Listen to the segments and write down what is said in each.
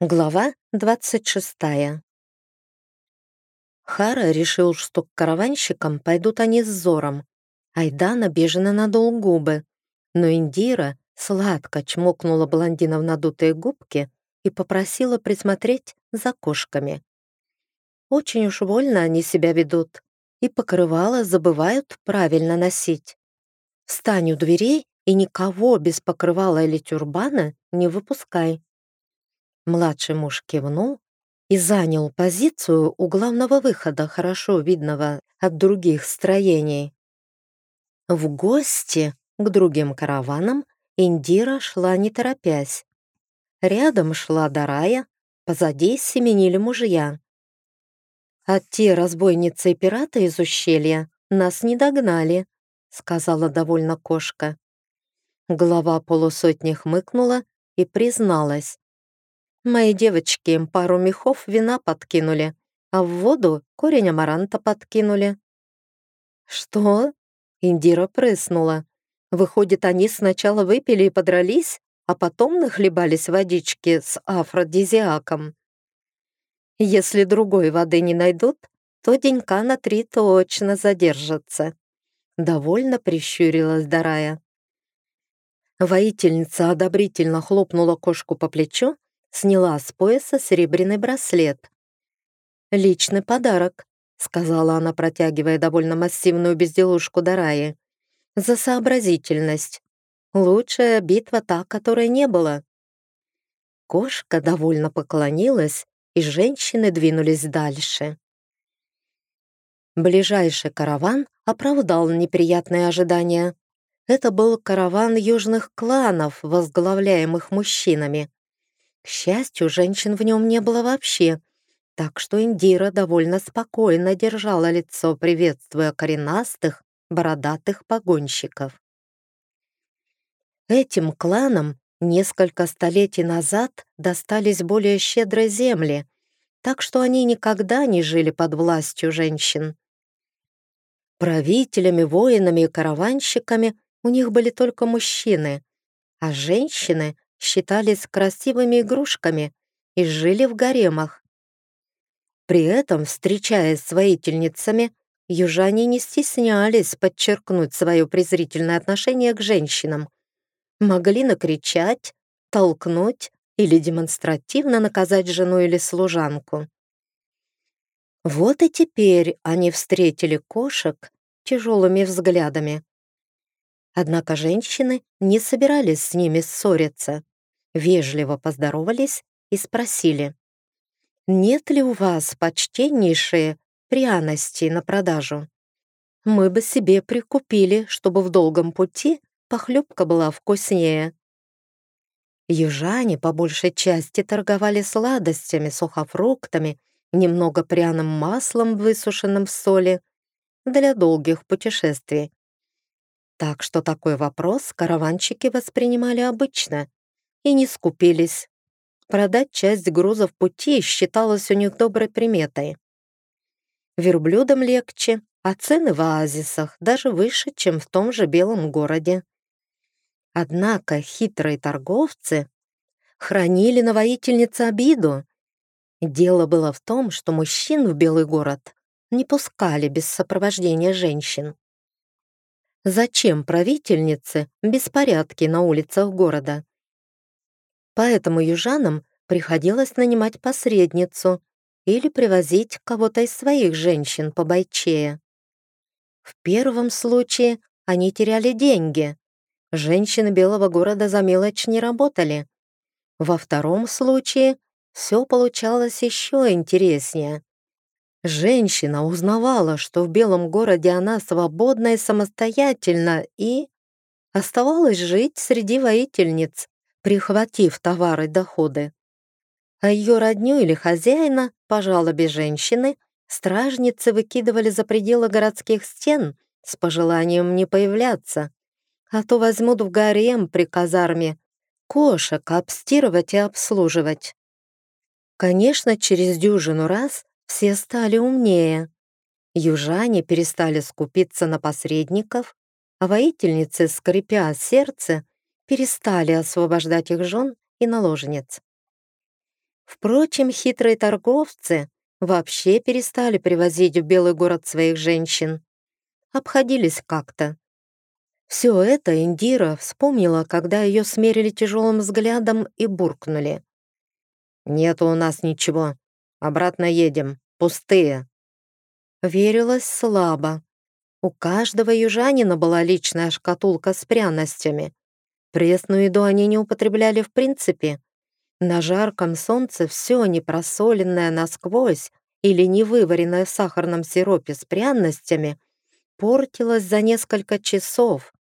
Глава 26. Хара решил, что к караванщикам пойдут они с Зором. Айдан обиженно надул губы, но Индира сладко чмокнула блондина в надутые губки и попросила присмотреть за кошками. Очень уж вольно они себя ведут, и покрывало забывают правильно носить. Встань у дверей и никого без покрывала или тюрбана не выпускай. Младший муж кивнул и занял позицию у главного выхода, хорошо видного от других строений. В гости к другим караванам Индира шла не торопясь. Рядом шла Дарая, позади семенили мужья. «А те разбойницы и пираты из ущелья нас не догнали», сказала довольно кошка. Глава полусотни хмыкнула и призналась. Мои девочки им пару мехов вина подкинули, а в воду корень амаранта подкинули. Что? Индира прыснула. Выходит, они сначала выпили и подрались, а потом нахлебались водички с афродизиаком. Если другой воды не найдут, то денька на три точно задержатся. Довольно прищурилась Дарая. Воительница одобрительно хлопнула кошку по плечу сняла с пояса серебряный браслет. «Личный подарок», — сказала она, протягивая довольно массивную безделушку Дараи. «За сообразительность. Лучшая битва та, которой не было». Кошка довольно поклонилась, и женщины двинулись дальше. Ближайший караван оправдал неприятные ожидания. Это был караван южных кланов, возглавляемых мужчинами. К счастью, женщин в нем не было вообще, так что Индира довольно спокойно держала лицо, приветствуя коренастых, бородатых погонщиков. Этим кланам несколько столетий назад достались более щедрые земли, так что они никогда не жили под властью женщин. Правителями, воинами и караванщиками у них были только мужчины, а женщины считались красивыми игрушками и жили в гаремах. При этом, встречаясь с воительницами, южане не стеснялись подчеркнуть свое презрительное отношение к женщинам. Могли накричать, толкнуть или демонстративно наказать жену или служанку. Вот и теперь они встретили кошек тяжелыми взглядами. Однако женщины не собирались с ними ссориться. Вежливо поздоровались и спросили, «Нет ли у вас, почтеннейшие, пряности на продажу? Мы бы себе прикупили, чтобы в долгом пути похлебка была вкуснее». Южане по большей части торговали сладостями, сухофруктами, немного пряным маслом, высушенным в соли, для долгих путешествий. Так что такой вопрос караванщики воспринимали обычно и не скупились. Продать часть грузов пути считалось у них доброй приметой. Верблюдам легче, а цены в оазисах даже выше, чем в том же белом городе. Однако хитрые торговцы хранили на воительнице обиду. Дело было в том, что мужчин в белый город не пускали без сопровождения женщин. Зачем правительнице беспорядки на улицах города? Поэтому южанам приходилось нанимать посредницу или привозить кого-то из своих женщин по бойчее. В первом случае они теряли деньги. Женщины Белого города за мелочь не работали. Во втором случае все получалось еще интереснее. Женщина узнавала, что в Белом городе она свободна и самостоятельна, и оставалась жить среди воительниц, прихватив товары доходы. А ее родню или хозяина, по жалобе женщины, стражницы выкидывали за пределы городских стен с пожеланием не появляться, а то возьмут в гарем при казарме кошек обстирывать и обслуживать. Конечно, через дюжину раз все стали умнее. Южане перестали скупиться на посредников, а воительницы, скрипя сердце, перестали освобождать их жен и наложниц. Впрочем, хитрые торговцы вообще перестали привозить в Белый город своих женщин. Обходились как-то. Все это Индира вспомнила, когда ее смерили тяжелым взглядом и буркнули. «Нет у нас ничего. Обратно едем. Пустые». Верилась слабо. У каждого южанина была личная шкатулка с пряностями. Пресную еду они не употребляли в принципе. На жарком солнце все непросоленное насквозь или невываренное в сахарном сиропе с пряностями портилось за несколько часов.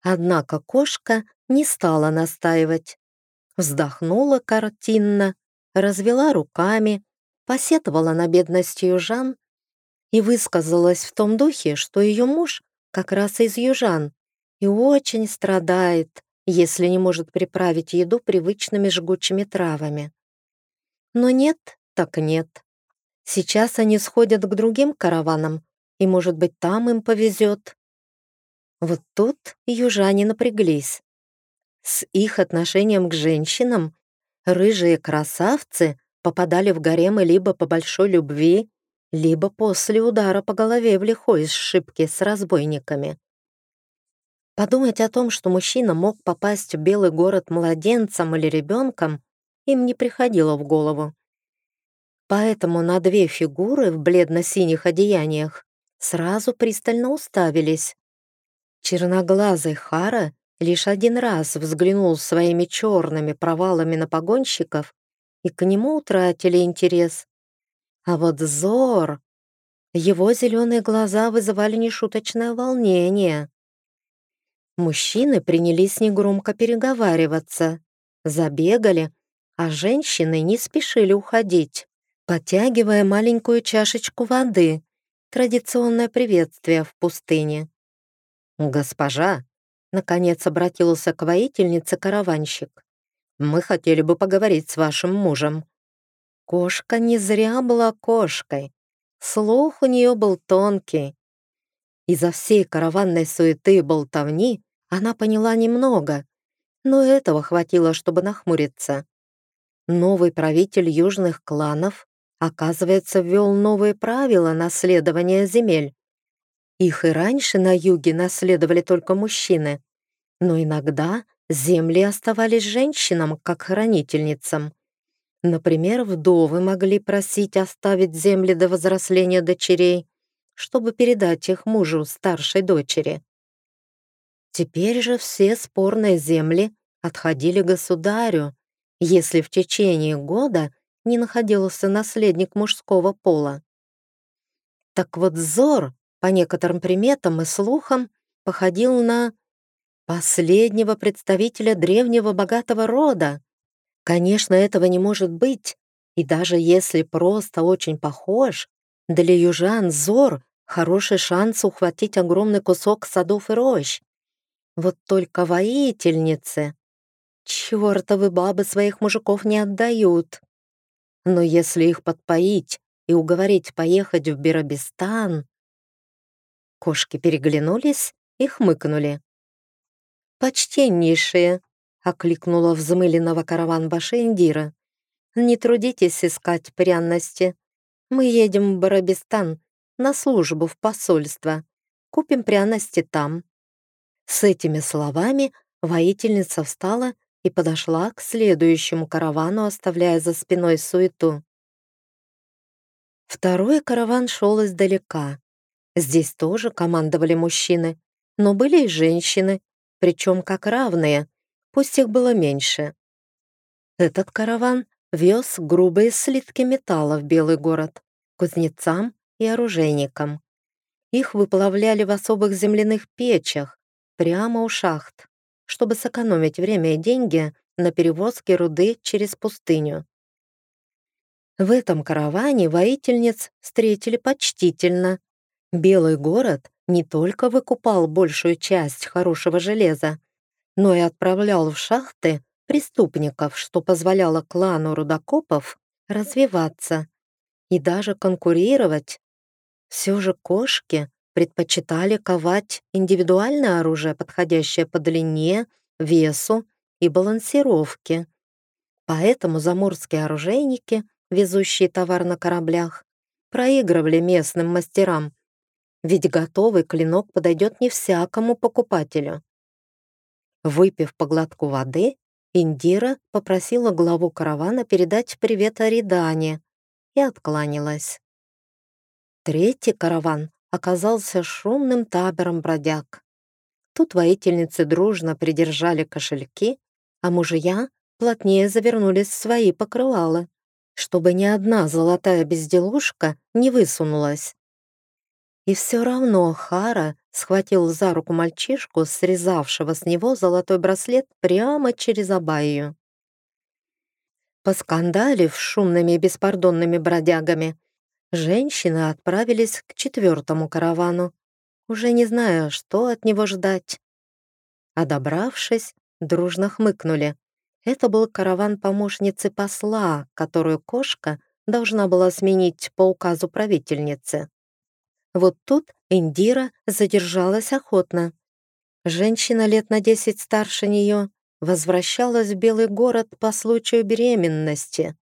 Однако кошка не стала настаивать. Вздохнула картинно, развела руками, посетовала на бедность южан и высказалась в том духе, что ее муж как раз из южан и очень страдает, если не может приправить еду привычными жгучими травами. Но нет, так нет. Сейчас они сходят к другим караванам, и, может быть, там им повезет. Вот тут южане напряглись. С их отношением к женщинам рыжие красавцы попадали в гаремы либо по большой любви, либо после удара по голове в лихой сшибке с разбойниками. Подумать о том, что мужчина мог попасть в белый город младенцем или ребенком, им не приходило в голову. Поэтому на две фигуры в бледно-синих одеяниях сразу пристально уставились. Черноглазый Хара лишь один раз взглянул своими черными провалами на погонщиков, и к нему утратили интерес. А вот Зор... Его зеленые глаза вызывали нешуточное волнение. Мужчины принялись негромко переговариваться, забегали, а женщины не спешили уходить, подтягивая маленькую чашечку воды, традиционное приветствие в пустыне. «Госпожа!» — наконец обратился к воительнице караванщик. «Мы хотели бы поговорить с вашим мужем». Кошка не зря была кошкой. Слух у нее был тонкий. Из-за всей караванной суеты и болтовни она поняла немного, но этого хватило, чтобы нахмуриться. Новый правитель южных кланов, оказывается, ввел новые правила наследования земель. Их и раньше на юге наследовали только мужчины, но иногда земли оставались женщинам как хранительницам. Например, вдовы могли просить оставить земли до взросления дочерей, чтобы передать их мужу старшей дочери. Теперь же все спорные земли отходили государю, если в течение года не находился наследник мужского пола. Так вот Зор, по некоторым приметам и слухам, походил на последнего представителя древнего богатого рода, Конечно, этого не может быть, и даже если просто очень похож, для южан Зор — хороший шанс ухватить огромный кусок садов и рощ. Вот только воительницы, чертовы бабы своих мужиков не отдают. Но если их подпоить и уговорить поехать в Бирабистан... Кошки переглянулись и хмыкнули. «Почтеннейшие, — окликнула взмыленного караван-баши Индира. «Не трудитесь искать пряности. Мы едем в Барабистан на службу в посольство. Купим пряности там». С этими словами воительница встала и подошла к следующему каравану, оставляя за спиной суету. Второй караван шел издалека. Здесь тоже командовали мужчины, но были и женщины, причем как равные — пусть их было меньше. Этот караван вез грубые слитки металла в Белый город, кузнецам и оружейникам. Их выплавляли в особых земляных печах, прямо у шахт, чтобы сэкономить время и деньги на перевозке руды через пустыню. В этом караване воительниц встретили почтительно. Белый город не только выкупал большую часть хорошего железа, но и отправлял в шахты преступников, что позволяло клану рудокопов развиваться и даже конкурировать. Все же кошки предпочитали ковать индивидуальное оружие, подходящее по длине, весу и балансировке. Поэтому заморские оружейники, везущие товар на кораблях, проигрывали местным мастерам, ведь готовый клинок подойдет не всякому покупателю. Выпив по глотку воды, Индира попросила главу каравана передать привет Аридане и откланялась. Третий караван оказался шумным табором бродяг. Тут воительницы дружно придержали кошельки, а мужья плотнее завернулись в свои покрывала, чтобы ни одна золотая безделушка не высунулась. И все равно Хара схватил за руку мальчишку, срезавшего с него золотой браслет прямо через Абайю. Поскандалив шумными и беспардонными бродягами, женщины отправились к четвертому каравану, уже не зная, что от него ждать. А добравшись, дружно хмыкнули. Это был караван помощницы посла, которую кошка должна была сменить по указу правительницы. Вот тут Индира задержалась охотно. Женщина лет на десять старше нее возвращалась в Белый город по случаю беременности.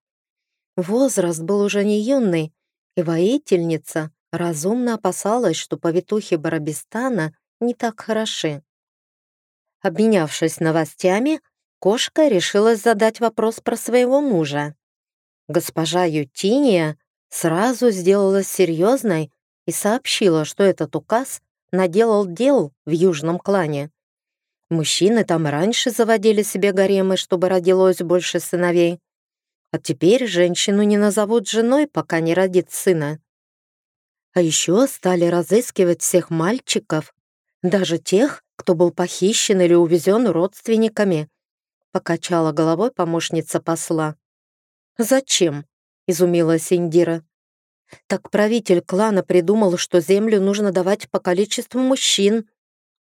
Возраст был уже не юный, и воительница разумно опасалась, что повитухи Барабистана не так хороши. Обменявшись новостями, кошка решилась задать вопрос про своего мужа. Госпожа Ютиния сразу сделалась серьезной и сообщила, что этот указ наделал дел в южном клане. Мужчины там раньше заводили себе гаремы, чтобы родилось больше сыновей. А теперь женщину не назовут женой, пока не родит сына. А еще стали разыскивать всех мальчиков, даже тех, кто был похищен или увезен родственниками. Покачала головой помощница посла. «Зачем?» — изумилась Индира. Так правитель клана придумал, что землю нужно давать по количеству мужчин.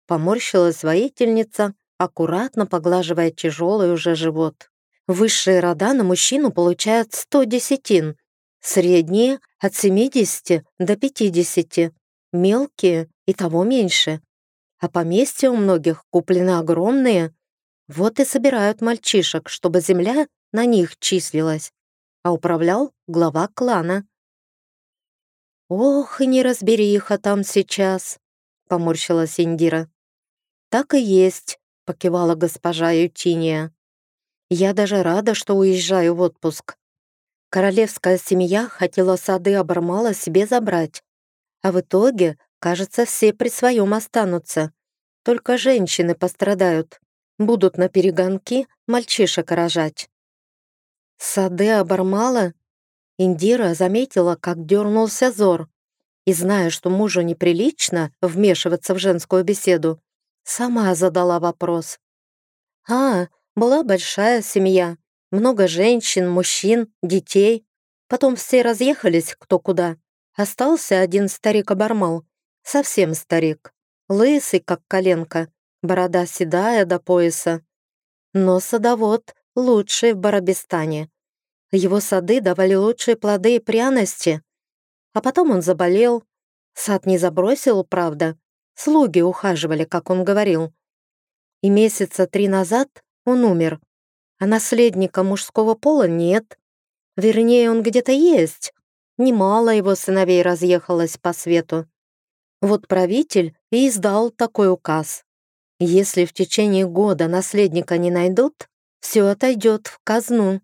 Поморщилась воительница, аккуратно поглаживая тяжелый уже живот. Высшие рода на мужчину получают 100 десятин, средние — от 70 до 50, мелкие и того меньше. А поместья у многих куплены огромные. Вот и собирают мальчишек, чтобы земля на них числилась. А управлял глава клана. «Ох, и неразбериха там сейчас», — поморщилась Индира. «Так и есть», — покивала госпожа Ютиния. «Я даже рада, что уезжаю в отпуск. Королевская семья хотела сады Абармала себе забрать, а в итоге, кажется, все при своем останутся. Только женщины пострадают, будут на перегонки мальчишек рожать». «Сады Абармала?» Индира заметила, как дернулся Зор, и, зная, что мужу неприлично вмешиваться в женскую беседу, сама задала вопрос. «А, была большая семья, много женщин, мужчин, детей. Потом все разъехались кто куда. Остался один старик-обормал, совсем старик, лысый, как коленка, борода седая до пояса. Но садовод лучший в Барабистане. Его сады давали лучшие плоды и пряности. А потом он заболел. Сад не забросил, правда. Слуги ухаживали, как он говорил. И месяца три назад он умер. А наследника мужского пола нет. Вернее, он где-то есть. Немало его сыновей разъехалось по свету. Вот правитель и издал такой указ. Если в течение года наследника не найдут, все отойдет в казну.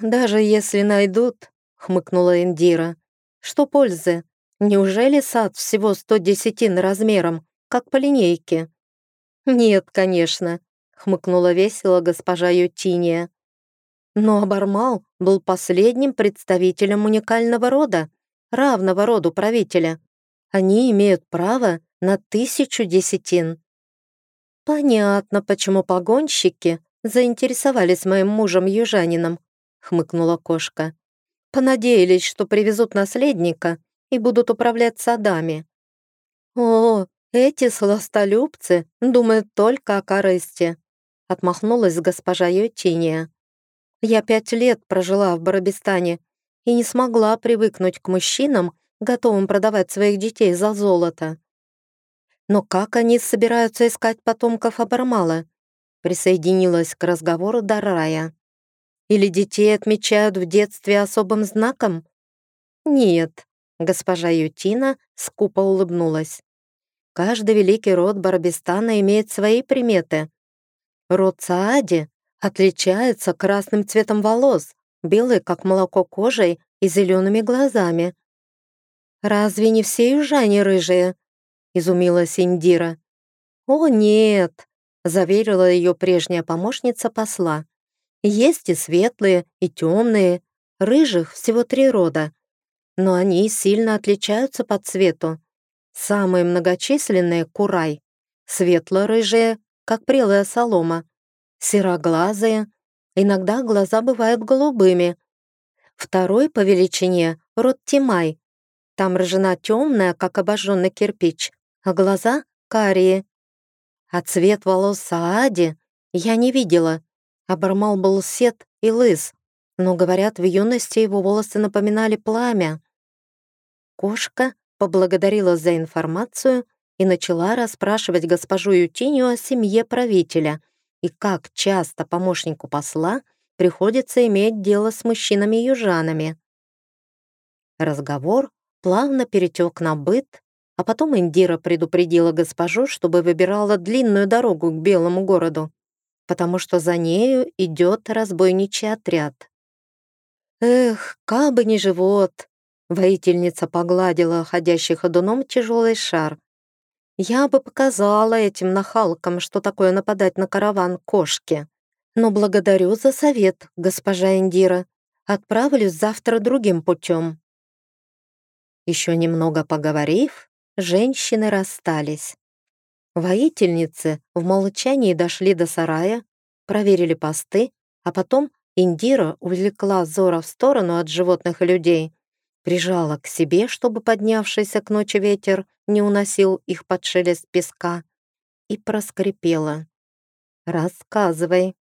«Даже если найдут», — хмыкнула Индира, — «что пользы? Неужели сад всего сто десятин размером, как по линейке?» «Нет, конечно», — хмыкнула весело госпожа Ютиния. Но Абармал был последним представителем уникального рода, равного роду правителя. Они имеют право на тысячу десятин. Понятно, почему погонщики заинтересовались моим мужем-южанином хмыкнула кошка. Понадеялись, что привезут наследника и будут управлять садами. О, эти сластолюбцы думают только о корысти, отмахнулась госпожа Ютиния. Я пять лет прожила в Барабистане и не смогла привыкнуть к мужчинам, готовым продавать своих детей за золото. Но как они собираются искать потомков Абармала? Присоединилась к разговору Дарая. Или детей отмечают в детстве особым знаком? Нет, госпожа Ютина скупо улыбнулась. Каждый великий род Барбистана имеет свои приметы. Род Саади отличается красным цветом волос, белой, как молоко кожей и зелеными глазами. «Разве не все южане рыжие?» — изумилась Индира. «О, нет!» — заверила ее прежняя помощница посла. «Есть и светлые, и темные. Рыжих всего три рода. Но они сильно отличаются по цвету. Самые многочисленные — курай. Светло-рыжие, как прелая солома. Сероглазые. Иногда глаза бывают голубыми. Второй по величине — род Тимай. Там рыжина темная, как обожженный кирпич, а глаза — карие. А цвет волос Саади я не видела. Обормал был сет и лыс, но, говорят, в юности его волосы напоминали пламя. Кошка поблагодарила за информацию и начала расспрашивать госпожу Ютинию о семье правителя и как часто помощнику посла приходится иметь дело с мужчинами-южанами. Разговор плавно перетек на быт, а потом Индира предупредила госпожу, чтобы выбирала длинную дорогу к Белому городу, потому что за нею идет разбойничий отряд. «Эх, кабы не живот!» Воительница погладила ходящий ходуном тяжелый шар. «Я бы показала этим нахалкам, что такое нападать на караван кошки. Но благодарю за совет, госпожа Индира. Отправлюсь завтра другим путем». Еще немного поговорив, женщины расстались. Воительницы в молчании дошли до сарая, проверили посты, а потом Индира увлекла Зора в сторону от животных и людей, прижала к себе, чтобы поднявшийся к ночи ветер не уносил их под шелест песка, и проскрипела. «Рассказывай».